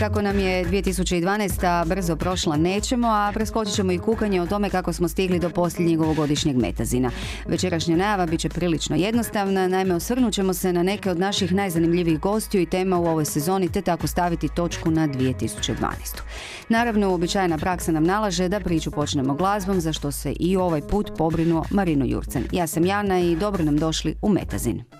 Kako nam je 2012. brzo prošla nećemo, a preskočit ćemo i kukanje o tome kako smo stigli do posljednjeg ovogodišnjeg metazina. Večerašnja najava bit će prilično jednostavna, naime osvrnut ćemo se na neke od naših najzanimljivijih gostiju i tema u ovoj sezoni, te tako staviti točku na 2012. Naravno, uobičajena praksa nam nalaže da priču počnemo glazbom, za što se i ovaj put pobrinuo Marino Jurcen. Ja sam Jana i dobro nam došli u Metazin.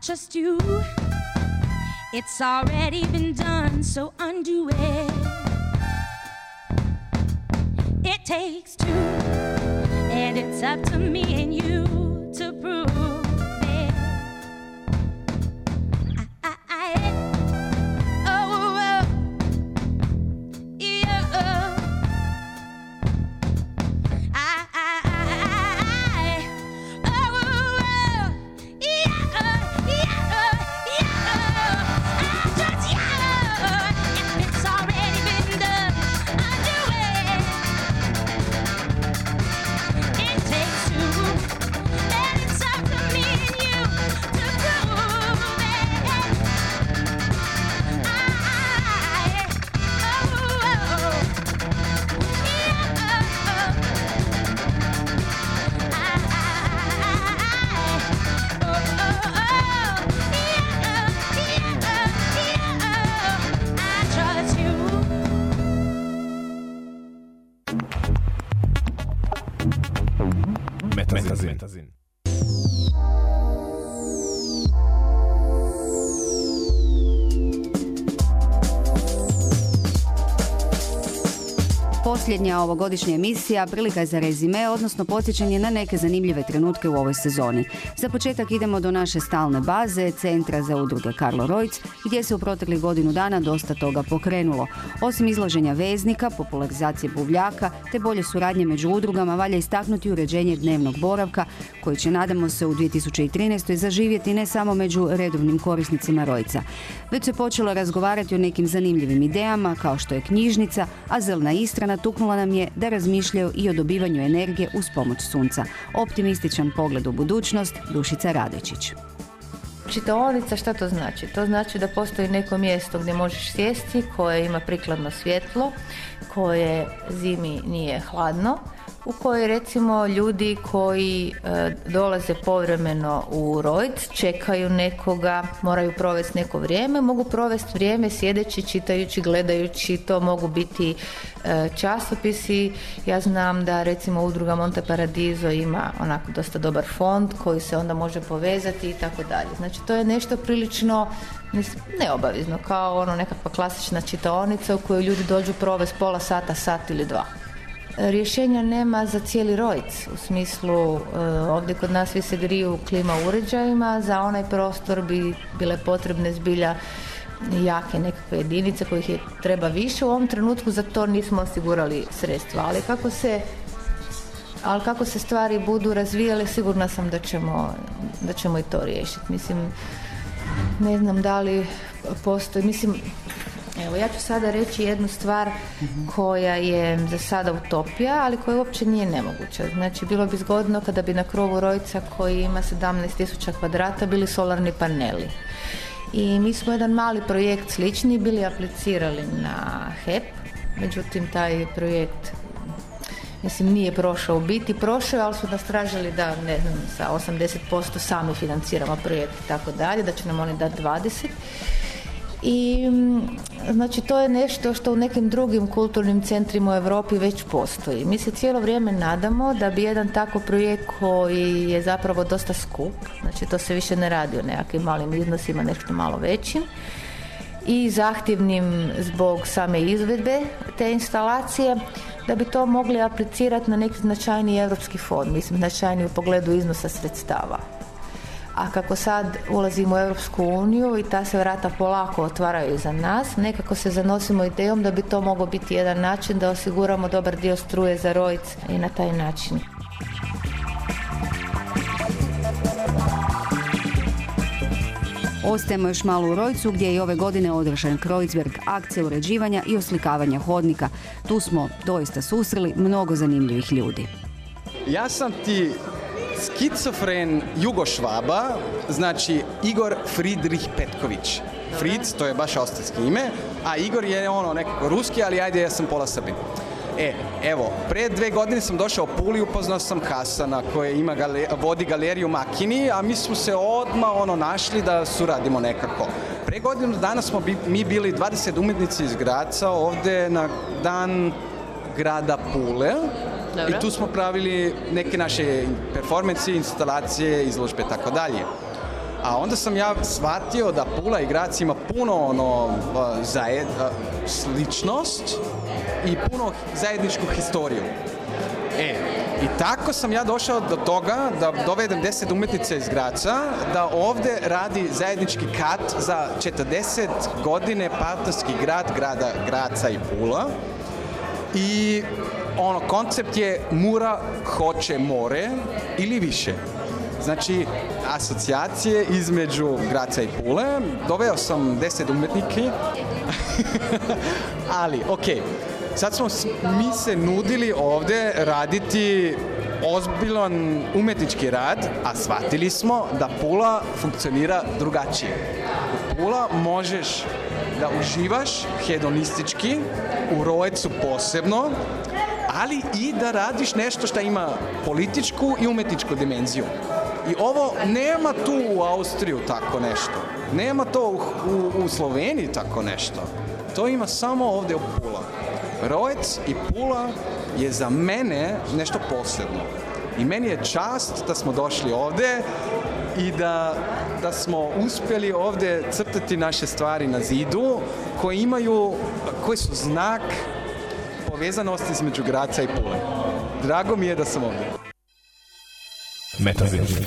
Just you. It's already been done, so undo it. It takes two, and it's up to me and you. Posljednja ovogodišnja emisija prilika je za rezime, odnosno podsjećanje na neke zanimljive trenutke u ovoj sezoni. Za početak idemo do naše stalne baze, Centra za udruge Karlo Rojc, gdje se u proteklih godinu dana dosta toga pokrenulo. Osim izlaženja veznika, popularizacije buvljaka, te bolje suradnje među udrugama, valja istaknuti uređenje dnevnog boravka, koji će, nadamo se, u 2013. zaživjeti ne samo među redovnim korisnicima Rojca. Već se počelo razgovarati o nekim zanimljivim idejama, kao što je knjižnica, a Zelna Istra natuknula nam je da razmišljaju i o dobivanju energije uz pomoć sunca. Optimističan pogled u budućnost, Dušica Radečić. Čitaonica šta to znači? To znači da postoji neko mjesto gdje možeš sjesti koje ima prikladno svjetlo, koje zimi nije hladno, u kojoj recimo ljudi koji e, dolaze povremeno u Rojc, čekaju nekoga, moraju provesti neko vrijeme, mogu provesti vrijeme sjedeći, čitajući, gledajući, to mogu biti e, časopisi. Ja znam da recimo udruga Monte Paradiso ima onako dosta dobar fond koji se onda može povezati i tako dalje. Znači to je nešto prilično neobavezno, kao ono nekakva klasična čitaonica u kojoj ljudi dođu provesti pola sata, sat ili dva. Rješenja nema za cijeli rojc, u smislu e, ovdje kod nas svi se griju klima uređajima, za onaj prostor bi bile potrebne zbilja jake nekakve jedinice kojih je treba više. U ovom trenutku za to nismo osigurali sredstva, ali kako se ali kako se stvari budu razvijale, sigurna sam da ćemo, da ćemo i to riješiti. Mislim, ne znam da li postoji, mislim, Evo, ja ću sada reći jednu stvar koja je za sada utopija, ali koja uopće nije nemoguća. Znači, bilo bi zgodno kada bi na krovu Rojca koji ima 17.000 kvadrata bili solarni paneli. I mi smo jedan mali projekt slični bili aplicirali na HEP, međutim taj projekt mislim nije prošao biti, prošao ali su nas tražili da ne znam sa 80% sami financiramo projekt i tako dalje, da će nam oni dati 20 i mm, znači to je nešto što u nekim drugim kulturnim centrima u Europi već postoji. Mi se cijelo vrijeme nadamo da bi jedan tako projekt koji je zapravo dosta skup, znači to se više ne radi o nekakvim malim iznosima, nešto malo većim, i zahtjevnim zbog same izvedbe te instalacije, da bi to mogli aplicirati na neki značajni europski fond, mislim značajni u pogledu iznosa sredstava a kako sad ulazimo u Europsku uniju i ta se vrata polako otvaraju za nas, nekako se zanosimo idejom da bi to mogao biti jedan način da osiguramo dobar dio struje za rojc i na taj način. Ostajemo još malo u Rojcu gdje je i ove godine održan Kreuzberg akcija uređivanja i oslikavanja hodnika. Tu smo doista susreli mnogo zanimljivih ljudi. Ja sam ti skicofren Jugošvaba, znači Igor Friedrich Petković. Fritz, to je baš austrijski ime, a Igor je ono nekako ruski, ali ajde ja sam pola srbin. E, evo, pre dve godine sam došao u Puli, upoznao sam Hasana koji ima gale, vodi galeriju Makini, a mi smo se odmah ono našli da suradimo nekako. Pre godinu dana smo mi bili 20 umetnici iz Graca ovde na dan grada Pule i tu smo pravili neke naše performancije, instalacije, izložbe tako dalje. A onda sam ja shvatio da Pula i Grac ima puno ono zajed, sličnost i puno zajedničku historiju. E, i tako sam ja došao do toga da dovedem 10 umetnica iz Graca, da ovde radi zajednički kat za 40 godine partnerski grad grada Graca i Pula. I ono, koncept je mura hoće more ili više. Znači, asocijacije između Graca i Pule. Doveo sam deset umetnike, ali, ok, sad smo mi se nudili ovde raditi ozbiljan umetnički rad, a shvatili smo da Pula funkcionira drugačije. U Pula možeš da uživaš hedonistički, u Rojecu posebno, ali i da radiš nešto što ima političku i umetničku dimenziju. I ovo nema tu u Austriju tako nešto. Nema to u, u, u Sloveniji tako nešto. To ima samo ovdje u Pula. Rojec i Pula je za mene nešto posebno. I meni je čast da smo došli ovdje i da, da smo uspjeli ovdje crtati naše stvari na zidu koje imaju, koji su znak povezanost između Graca i Pule. Drago mi je da sam ovdje. Metaverse.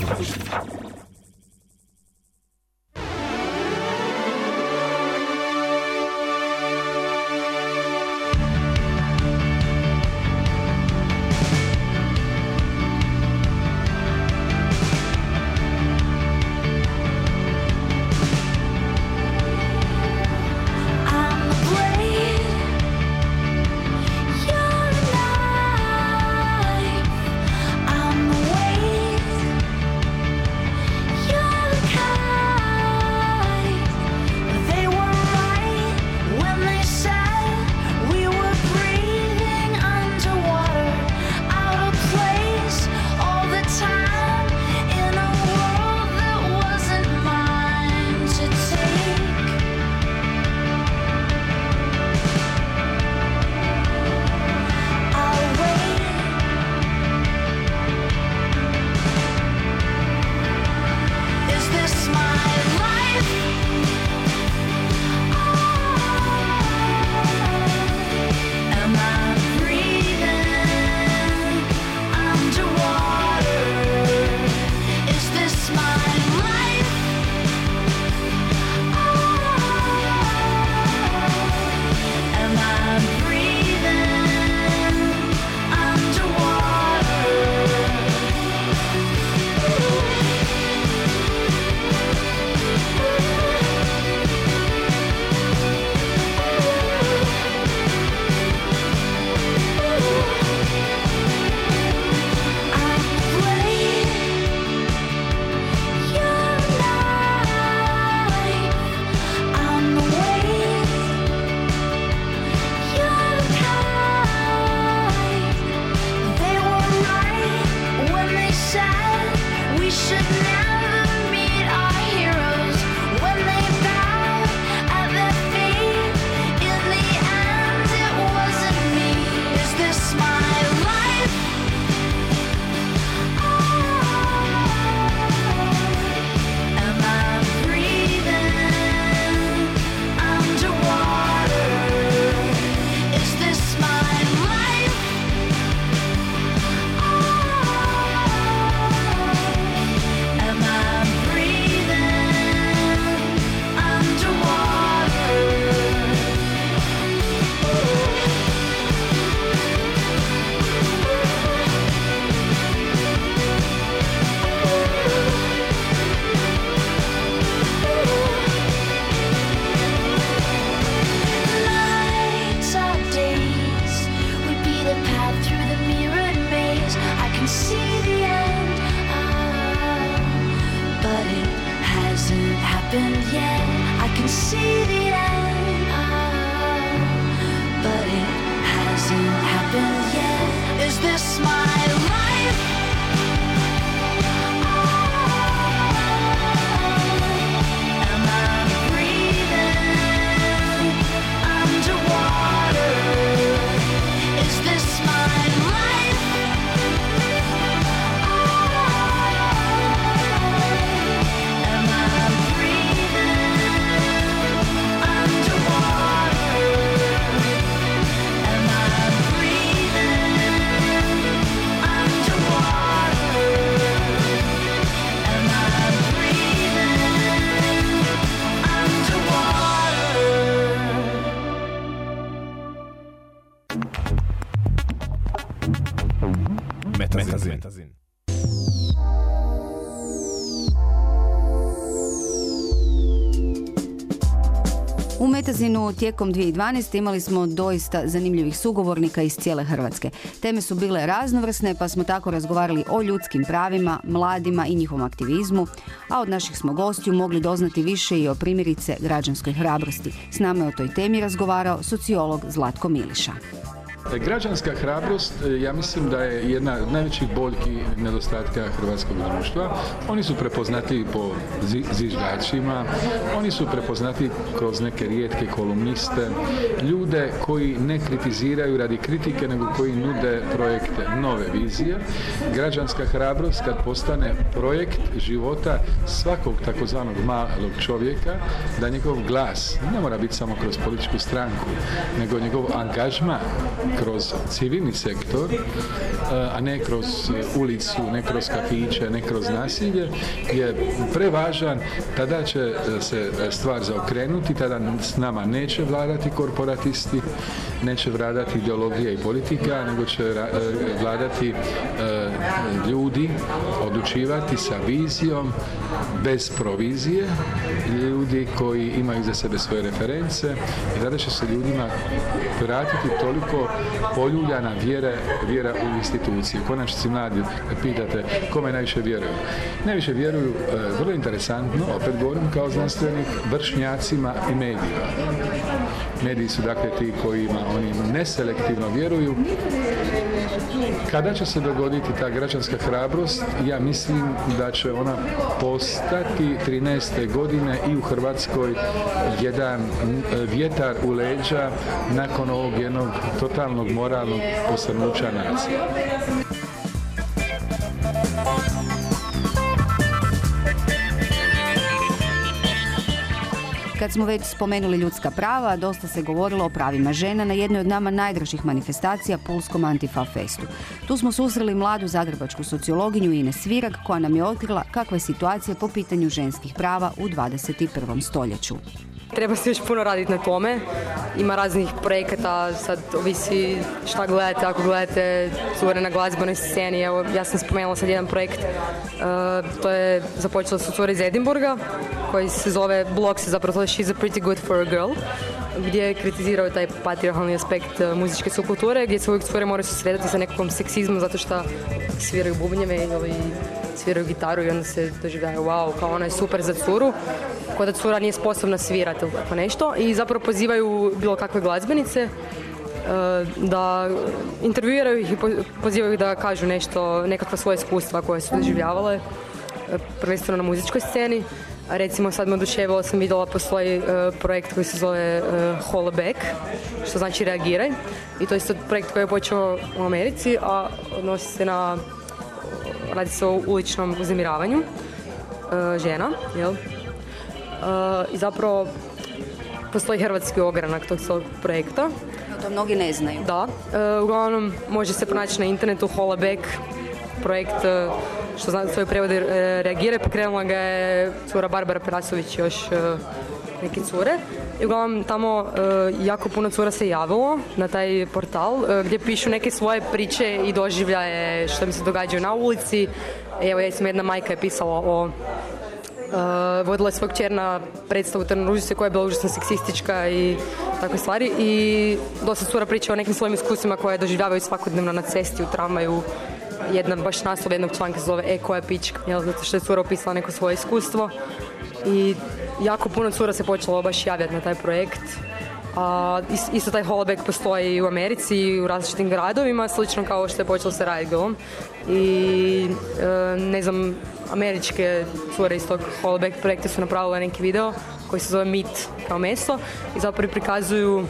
Metazin. Metazin. U Metazinu tijekom 2012. imali smo doista zanimljivih sugovornika iz cijele Hrvatske. Teme su bile raznovrsne pa smo tako razgovarali o ljudskim pravima, mladima i njihovom aktivizmu, a od naših smo gostiju mogli doznati više i o primjerice građanskoj hrabrosti. S nama je o toj temi razgovarao sociolog Zlatko Miliša. Građanska hrabrost, e, ja mislim da je jedna od najvećih boljki nedostatka hrvatskog društva. Oni su prepoznati po zviždačima, oni su prepoznati kroz neke rijetke kolumniste, ljude koji ne kritiziraju radi kritike, nego koji nude projekte nove vizije. Građanska hrabrost kad postane projekt života svakog takozvanog malog čovjeka, da njegov glas ne mora biti samo kroz političku stranku, nego njegov angažman kroz civilni sektor, e, a ne kroz e, ulicu, ne kroz kafiće, ne kroz nasilje, je prevažan, tada će e, se stvar zaokrenuti, tada s nama neće vladati korporatisti, neće vladati ideologija i politika, nego će e, vladati e, ljudi, odlučivati sa vizijom, bez provizije, ljudi koji imaju za sebe svoje reference. I tada će se ljudima vratiti toliko poljuljana vjera, vjera u institucije. Konačnici mladi, pitate kome najviše vjeruju. Najviše vjeruju, e, vrlo interesantno, opet govorim kao znanstvenik, vršnjacima i medijima. Mediji su dakle ti kojima oni neselektivno vjeruju. Kada će se dogoditi ta građanska hrabrost, ja mislim da će ona postati 13. godine i u Hrvatskoj jedan vjetar u leđa nakon ovog jednog totalnog moralnog posrnuća nacije. Kad smo već spomenuli ljudska prava, dosta se govorilo o pravima žena na jednoj od nama najdražih manifestacija Pulskom Antifa Festu. Tu smo susreli mladu zagrebačku sociologinju Ines Svirag koja nam je otkrila kakva je situacija po pitanju ženskih prava u 21. stoljeću. Treba se još puno raditi na tome. Ima raznih projekata, sad ovisi šta gledate, ako gledate cure na glazbenoj sceni. Evo, ja sam spomenula sad jedan projekt, e, to je započelo su cure iz Edinburga, koji se zove, blog se zapravo zove She's a pretty good for a girl, gdje kritiziraju taj patriarhalni aspekt e, muzičke subkulture, gdje se uvijek cure moraju susretati sa nekakvom seksizmom zato što sviraju bubnjeve ili sviraju gitaru i onda se doživljaju wow, kao ona je super za curu, kao da cura nije sposobna svirati ili tako nešto i zapravo pozivaju bilo kakve glazbenice e, da intervjuiraju ih i po- pozivaju ih da kažu nešto, nekakva svoja iskustva koje su doživljavale, e, prvenstveno na muzičkoj sceni. Recimo sad me oduševilo sam vidjela postoji e, projekt koji se zove Holla Back, što znači reagiraj. I to je projekt koji je počeo u Americi, a odnosi se na, radi se o uličnom uznemiravanju e, žena, jel? E, I zapravo postoji hrvatski ogranak tog svog projekta. To mnogi ne znaju. Da, e, uglavnom može se pronaći na internetu Holla Back, projekt što zna svoje prevode reagire, pokrenula ga je cura Barbara Perasović još neke cure. I uglavnom tamo e, jako puno cura se javilo na taj portal e, gdje pišu neke svoje priče i doživljaje što mi se događaju na ulici. Evo, ja sam jedna majka je pisala o Uh, vodila je svog kćer na predstavu Trnoružice koja je bila užasno seksistička i takve stvari i dosta cura priča o nekim svojim iskustvima koje doživljavaju svakodnevno na cesti, u tramvaju. Jedna baš naslov jednog članka zove E koja pička, jel, zato što je cura opisala neko svoje iskustvo i jako puno cura se počelo baš javljati na taj projekt. A, is- isto taj holoback postoji u Americi i u različitim gradovima, slično kao što je počelo sa Riot Girlom. I e, ne znam, američke cure iz tog holoback projekta su napravile neki video koji se zove Meat kao meso i zapravo prikazuju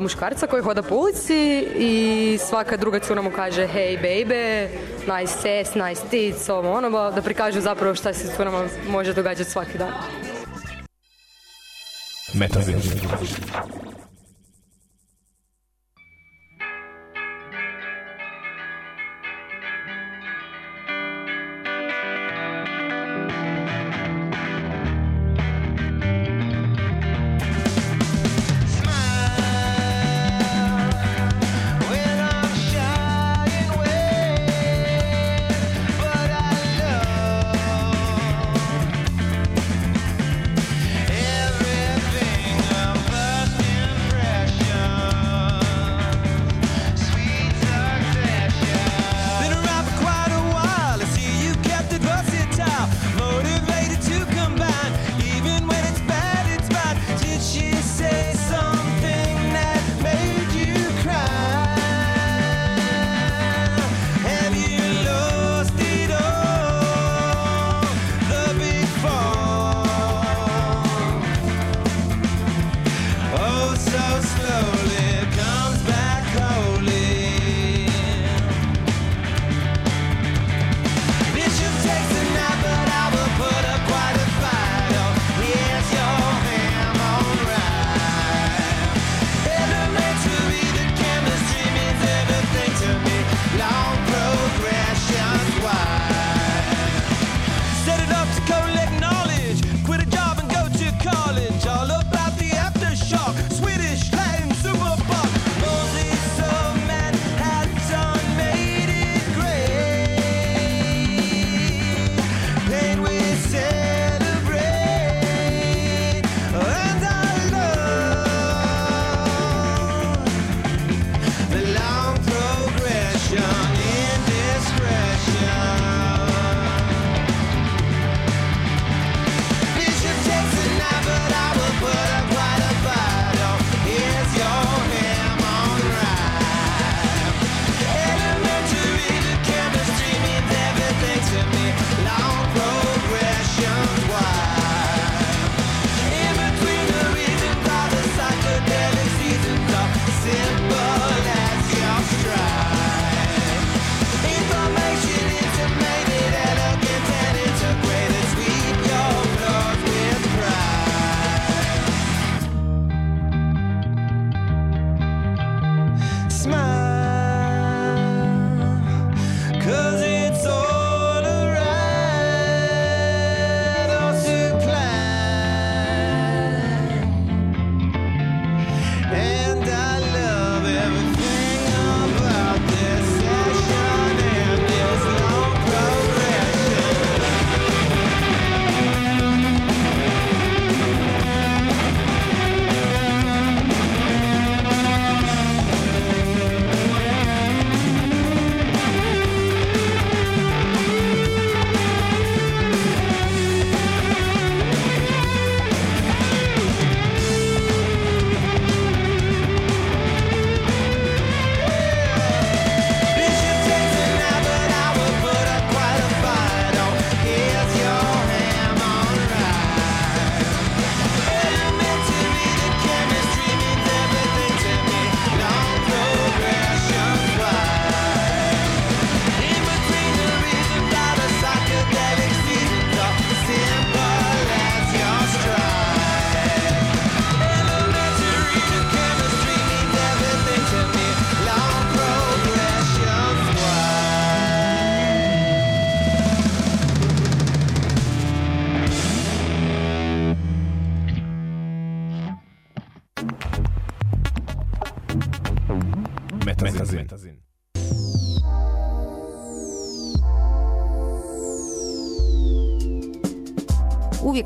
muškarca koji hoda po ulici i svaka druga cura mu kaže hey baby, nice ass, nice tits, ovo ono, da prikažu zapravo šta se s curama može događati svaki dan. Metabit.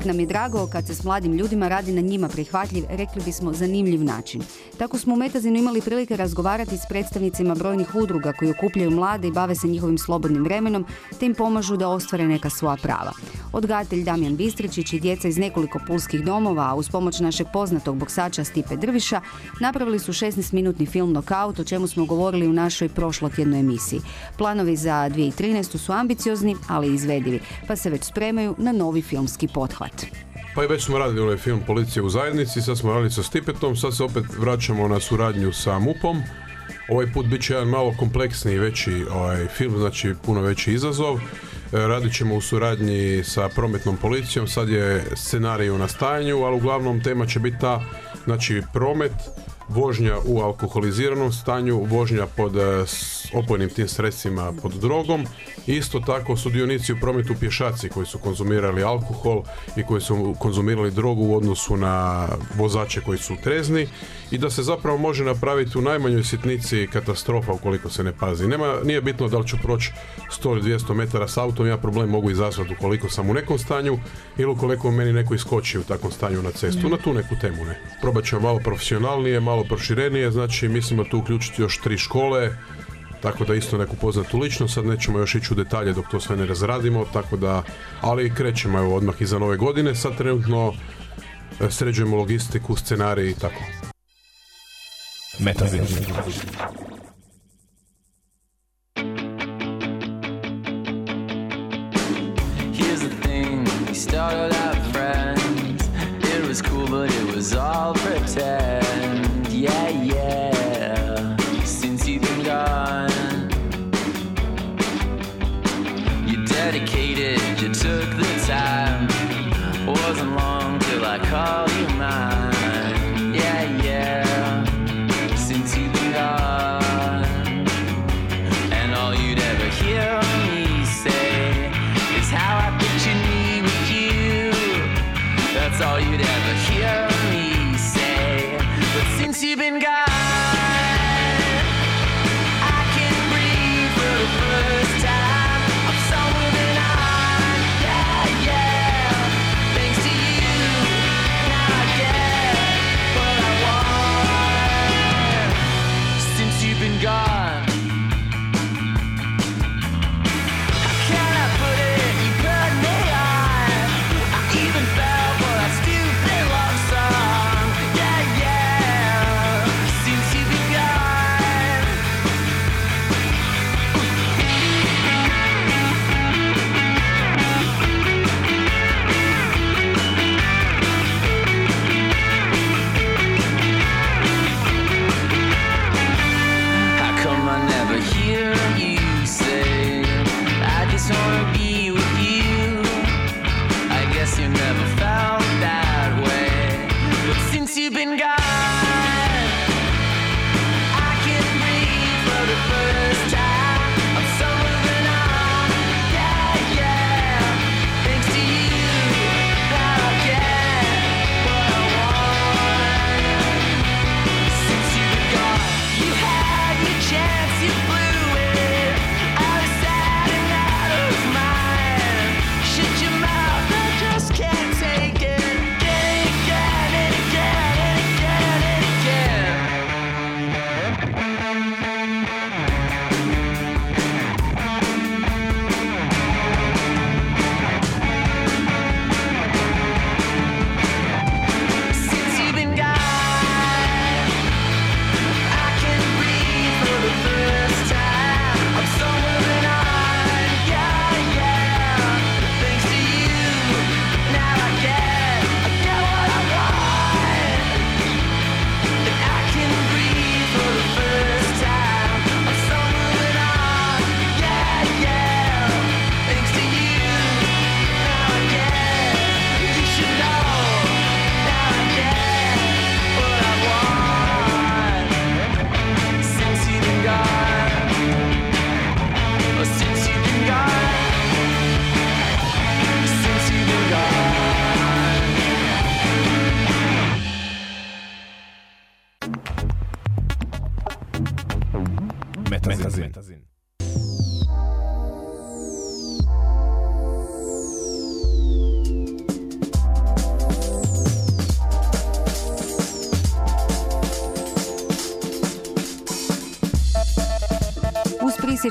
Nam je drago kad se s mladim ljudima radi na njima prihvatljiv, rekli bismo zanimljiv način. Tako smo u Metazinu imali prilike razgovarati s predstavnicima brojnih udruga koji okupljaju mlade i bave se njihovim slobodnim vremenom, te im pomažu da ostvare neka svoja prava. Odgajatelj Damjan Bistričić i djeca iz nekoliko pulskih domova, a uz pomoć našeg poznatog boksača Stipe Drviša, napravili su 16-minutni film Knockout, o čemu smo govorili u našoj prošlotjednoj emisiji. Planovi za 2013. su ambiciozni, ali izvedivi, pa se već spremaju na novi filmski pothvat. Pa i već smo radili onaj film Policija u zajednici, sad smo radili sa Stipetom, sad se opet vraćamo na suradnju sa MUP-om. Ovaj put bit će jedan malo kompleksniji veći ovaj, film, znači puno veći izazov. E, Radit ćemo u suradnji sa prometnom policijom, sad je scenarij u nastajanju, ali uglavnom tema će biti ta, znači promet, vožnja u alkoholiziranom stanju, vožnja pod e, s opojnim tim sredstvima pod drogom. Isto tako sudionici u prometu pješaci koji su konzumirali alkohol i koji su konzumirali drogu u odnosu na vozače koji su trezni i da se zapravo može napraviti u najmanjoj sitnici katastrofa ukoliko se ne pazi. Nema, nije bitno da li ću proći 100 ili 200 metara s autom, ja problem mogu izazvati ukoliko sam u nekom stanju ili ukoliko meni neko iskoči u takvom stanju na cestu. Na tu neku temu ne. Probat ćemo malo profesionalnije, malo proširenije, znači mislimo tu uključiti još tri škole, tako da isto neku poznatu ličnost, sad nećemo još ići u detalje dok to sve ne razradimo, tako da, ali krećemo evo odmah iza nove godine, sad trenutno e, sređujemo logistiku, scenarij i tako. Metazin. Here's the thing, we started out friends. It was cool, but it was all pretend.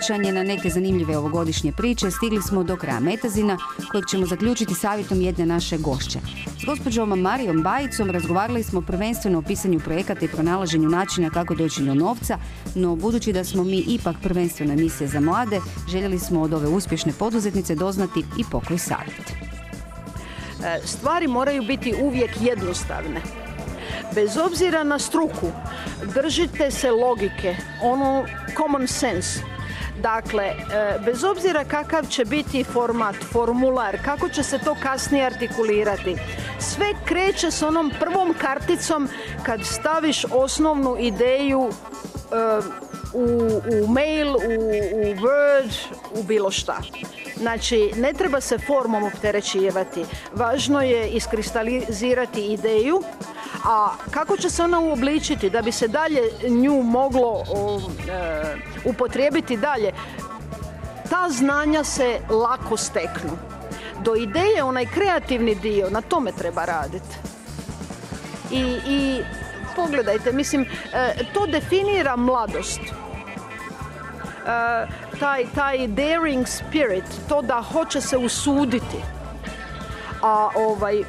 Uz prisjećanje na neke zanimljive ovogodišnje priče stigli smo do kraja Metazina kojeg ćemo zaključiti savjetom jedne naše gošće. S gospođom Marijom Bajicom razgovarali smo prvenstveno o pisanju projekata i pronalaženju načina kako doći do novca, no budući da smo mi ipak prvenstveno emisija za mlade, željeli smo od ove uspješne poduzetnice doznati i pokoj savjet. E, Stvari moraju biti uvijek jednostavne. Bez obzira na struku, držite se logike, ono common sense. Dakle, e, bez obzira kakav će biti format, formular, kako će se to kasnije artikulirati, sve kreće s onom prvom karticom kad staviš osnovnu ideju e, u, u mail, u, u Word, u bilo šta. Znači, ne treba se formom opterećivati. Važno je iskristalizirati ideju, a kako će se ona uobličiti da bi se dalje nju moglo o, e, upotrijebiti dalje, ta znanja se lako steknu. Do ideje, onaj kreativni dio, na tome treba raditi. I, i pogledajte, mislim, e, to definira mladost. E, taj, taj daring spirit, to da hoće se usuditi. A ovaj,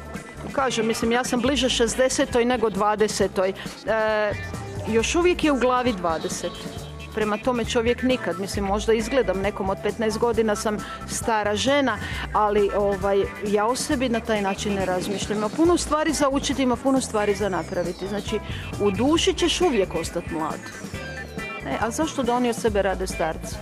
kažem, mislim, ja sam bliže 60. nego 20. E, još uvijek je u glavi 20. Prema tome čovjek nikad, mislim možda izgledam nekom od 15 godina sam stara žena, ali ovaj, ja o sebi na taj način ne razmišljam. Ima puno stvari za učiti, ima puno stvari za napraviti. Znači, u duši ćeš uvijek ostati mlad. E, a zašto da oni od sebe rade starci?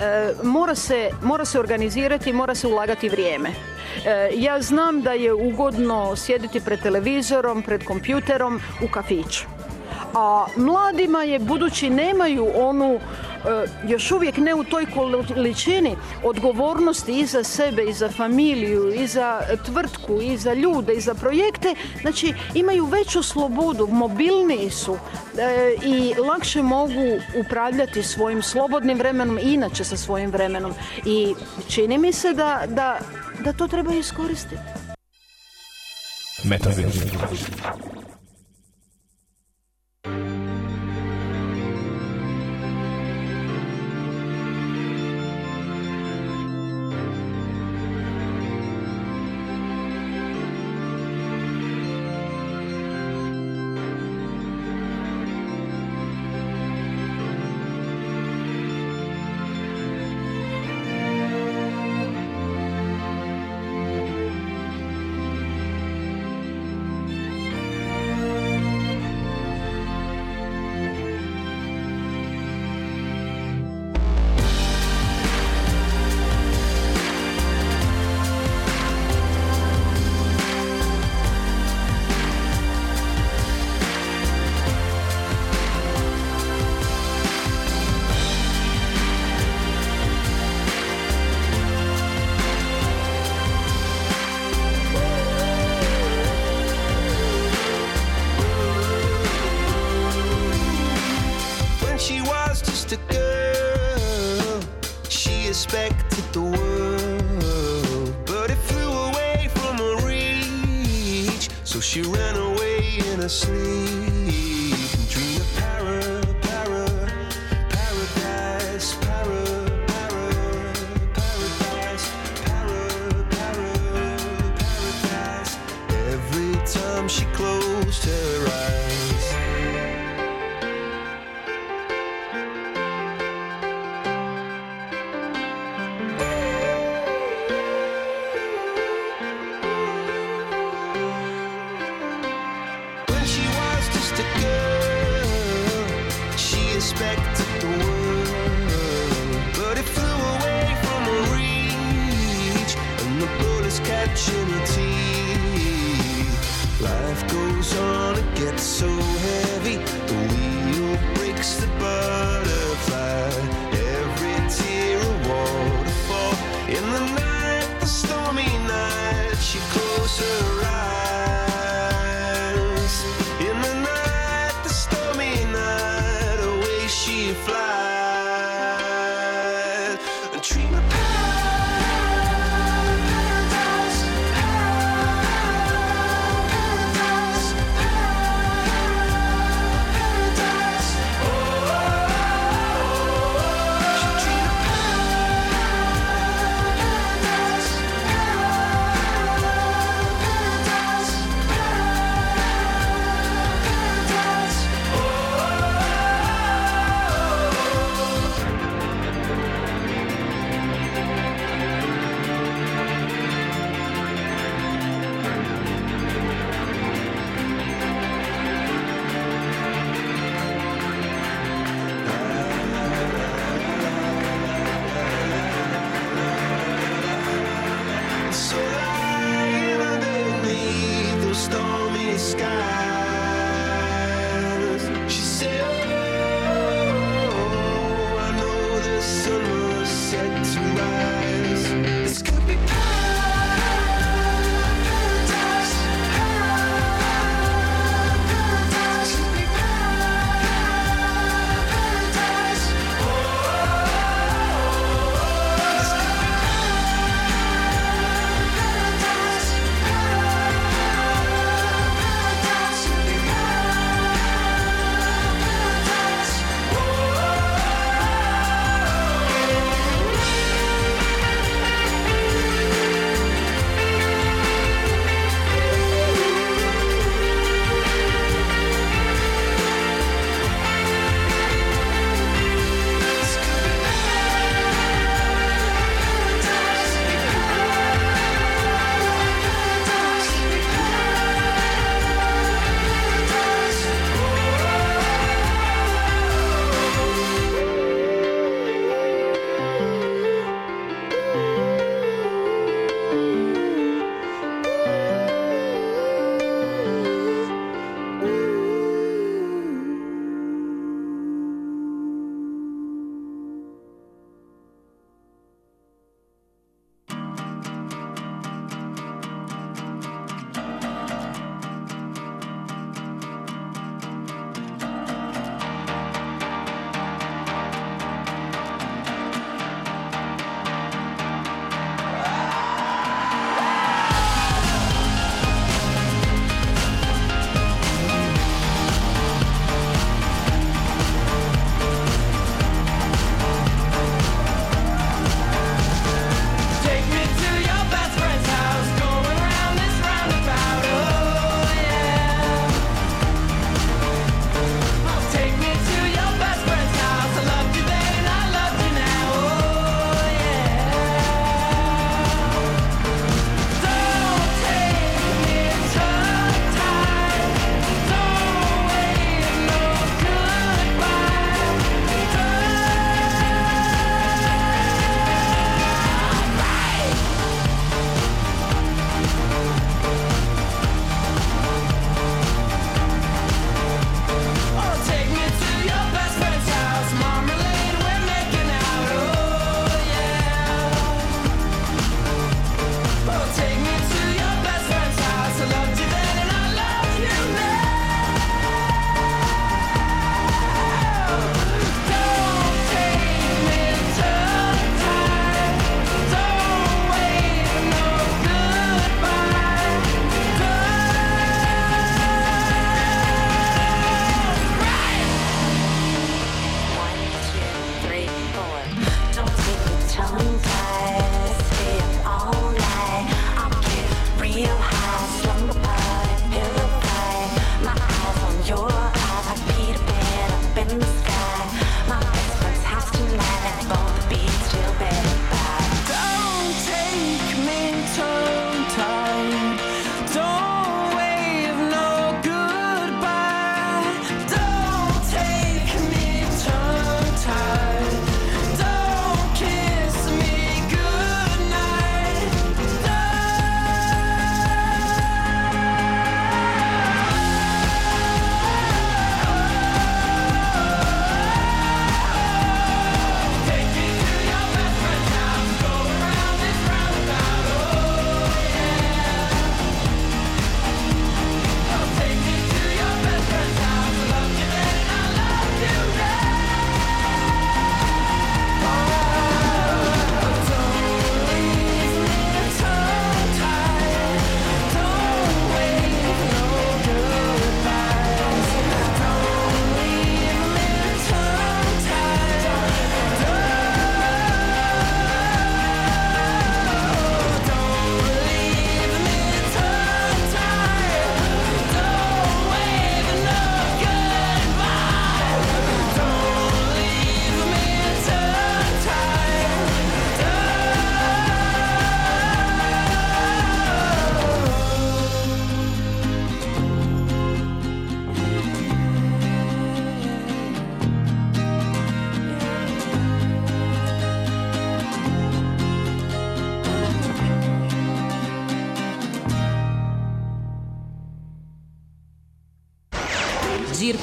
E, mora, se, mora se organizirati, mora se ulagati vrijeme. E, ja znam da je ugodno sjediti pred televizorom, pred kompjuterom, u kafiću. A mladima je, budući nemaju onu, e, još uvijek ne u toj količini, odgovornosti i za sebe, i za familiju, i za tvrtku, i za ljude, i za projekte, znači imaju veću slobodu, mobilniji su e, i lakše mogu upravljati svojim slobodnim vremenom i inače sa svojim vremenom. I čini mi se da, da, da to treba iskoristiti.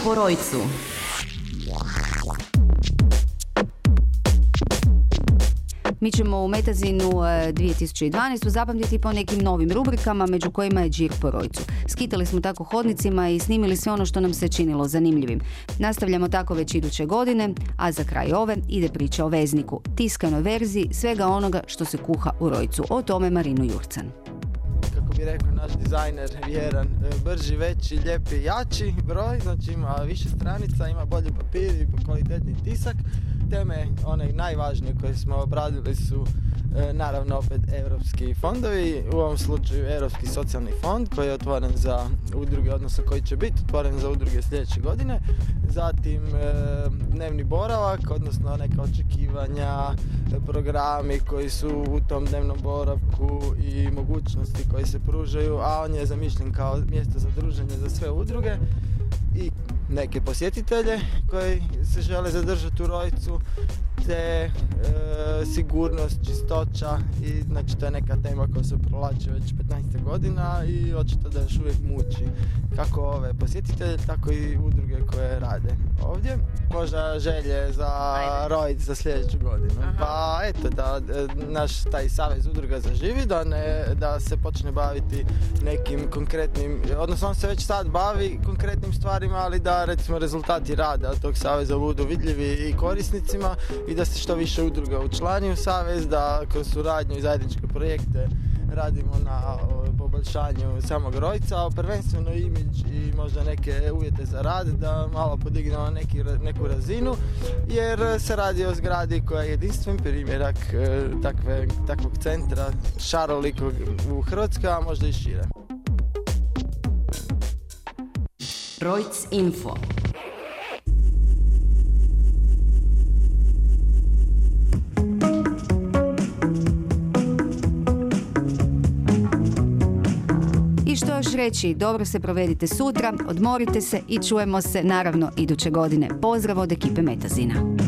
Po Rojcu. Mi ćemo u Metazinu e, 2012. zapamtiti po nekim novim rubrikama, među kojima je Džir po Rojcu. Skitali smo tako hodnicima i snimili sve ono što nam se činilo zanimljivim. Nastavljamo tako već iduće godine, a za kraj ove ide priča o vezniku, tiskanoj verziji svega onoga što se kuha u Rojcu. O tome Marinu Jurcan. Kako bi rekao naš dizajner vjeran, e, brži, veći, lijepi, jači broj, znači ima više stranica, ima bolji papir i kvalitetni tisak. Teme, one najvažnije koje smo obradili su e, naravno opet europski fondovi, u ovom slučaju Europski socijalni fond koji je otvoren za udruge, odnosno koji će biti otvoren za udruge sljedeće godine. Zatim e, dnevni boravak, odnosno neka očekivanja, e, programi koji su u tom dnevnom boravku i mogućnosti koji se pružaju, a on je zamišljen kao mjesto za druženje za sve udruge i neke posjetitelje koji se žele zadržati u Rojcu te e, sigurnost, čistoća i znači to je neka tema koja se provlači već 15 godina i očito da još uvijek muči kako ove posjetitelje tako i udruge koje rade ovdje. Možda želje za Rojc za sljedeću godinu. Pa eto da e, naš taj savez udruga zaživi, da, ne, da se počne baviti nekim konkretnim, odnosno on se već sad bavi konkretnim stvarima, ali da recimo rezultati rada tog saveza budu vidljivi i korisnicima i da se što više udruga učlani u savez, da kroz suradnju i zajedničke projekte radimo na poboljšanju samog rojca, a prvenstveno imidž i možda neke uvjete za rad, da malo podignemo neki, neku razinu, jer se radi o zgradi koja je jedinstven primjerak e, takve, takvog centra šarolikog u Hrvatskoj, a možda i šire. Rojc Info. I što još reći, dobro se provedite sutra, odmorite se i čujemo se naravno iduće godine. Pozdrav od ekipe Metazina.